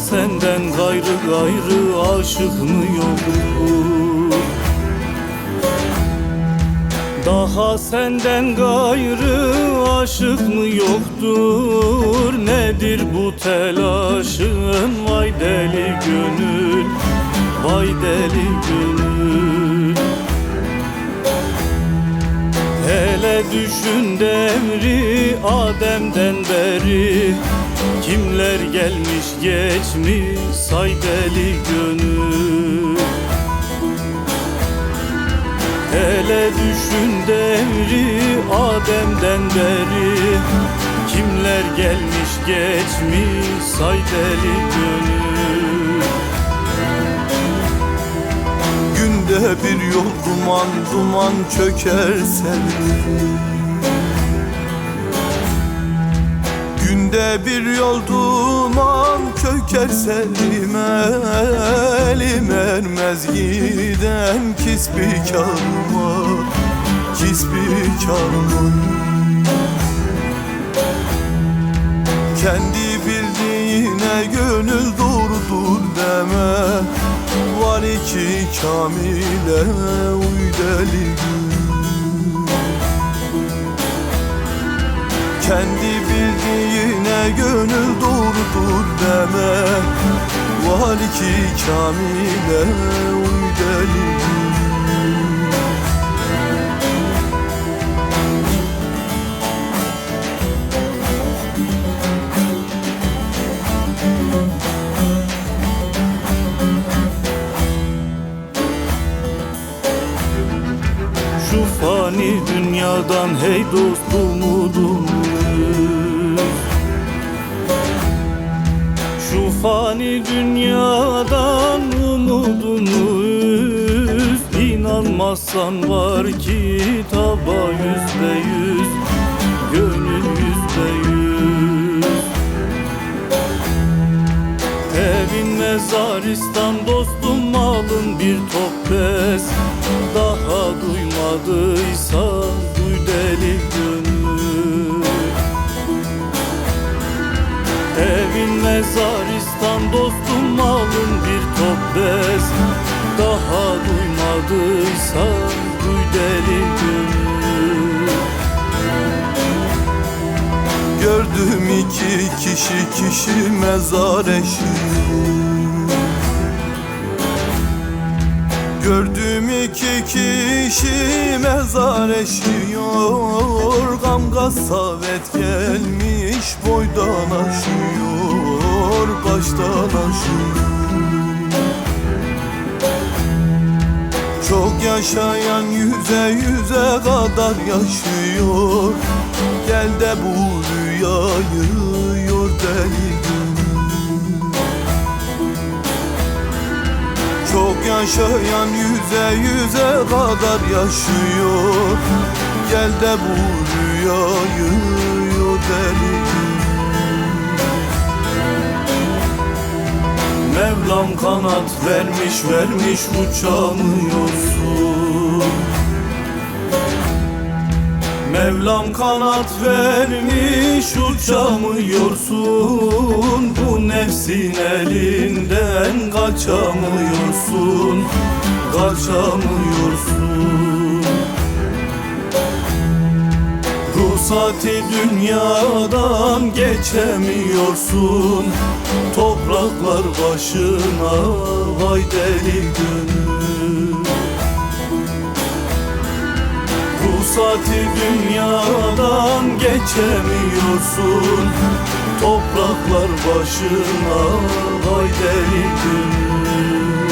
senden gayrı gayrı aşık mı yoktur Daha senden gayrı aşık mı yoktur? Nedir bu telaşın? Vay deli gönül Vay deli gönül. Hele düşün devri Adem'den beri Kimler gelmiş geçmiş say deli gönül. Hele düşün devri Adem'den beri. Kimler gelmiş geçmiş say deli gönül. Günde bir yol duman duman çöker sevdim Günde bir yol duman çöker sevdim Elim ermez giden kisbi karma Kisbi karma Kendi bildiğine gönül doğrudur deme Var iki kamile uy deli Kendi bildiğine gönül doğrudur deme. Var iki kamile uy deli Şu fani dünyadan hey dost umudumuz dünyadan umudumuz. İnanmazsan var kitaba yüzde yüz Gönül yüzde yüz. Evin mezaristan dostum malın bir top pes Daha duymadıysa duy deli gönül. Evin mezaristan dostum malın bir top pes Daha duymadıysa duy deli Gördüm iki kişi kişi mezar eşiyor Gördüm iki kişi mezar eşiyor. Gamga savet gelmiş boydan aşıyor Baştan aşıyor. Çok yaşayan yüze yüze kadar yaşıyor. Gel de bu rüyayı yor deli yaşayan yüze yüze kadar yaşıyor. Gel de bu rüyayı gönül Mevlam kanat vermiş vermiş uçamıyorsun Mevlam kanat vermiş uçamıyorsun Bu nefsin elinden kaçamıyorsun. Kaçamıyorsun. Ruhsati dünyadan geçemiyorsun. Topraklar başına vay deli gönül Ruhsati dünyadan geçemiyorsun. Topraklar başına deli gönül